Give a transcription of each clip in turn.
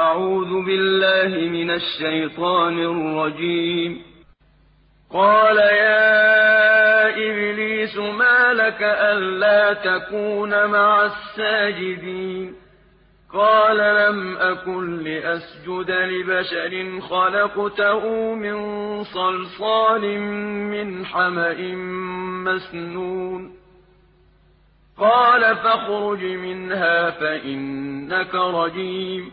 أعوذ بالله من الشيطان الرجيم. قال يا إبليس ما لك ألا تكون مع الساجدين؟ قال لم أكن لأسجد لبشر خلقته من صلصال من حمأ مسنون. قال فاخرج منها فإنك رجيم.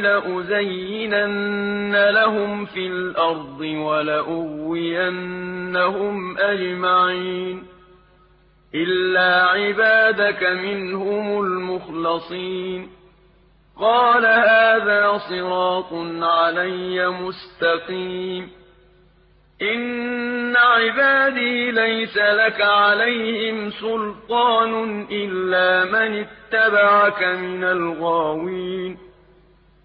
لأزينن لهم في الأرض ولأغوينهم أجمعين إلا عبادك منهم المخلصين قال هذا صراط علي مستقيم إن عبادي ليس لك عليهم سلطان إلا من اتبعك من الغاوين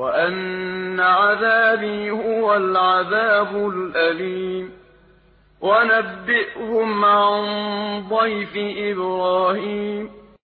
وأن عذابي هو العذاب الأليم ونبئهم عن ضيف إبراهيم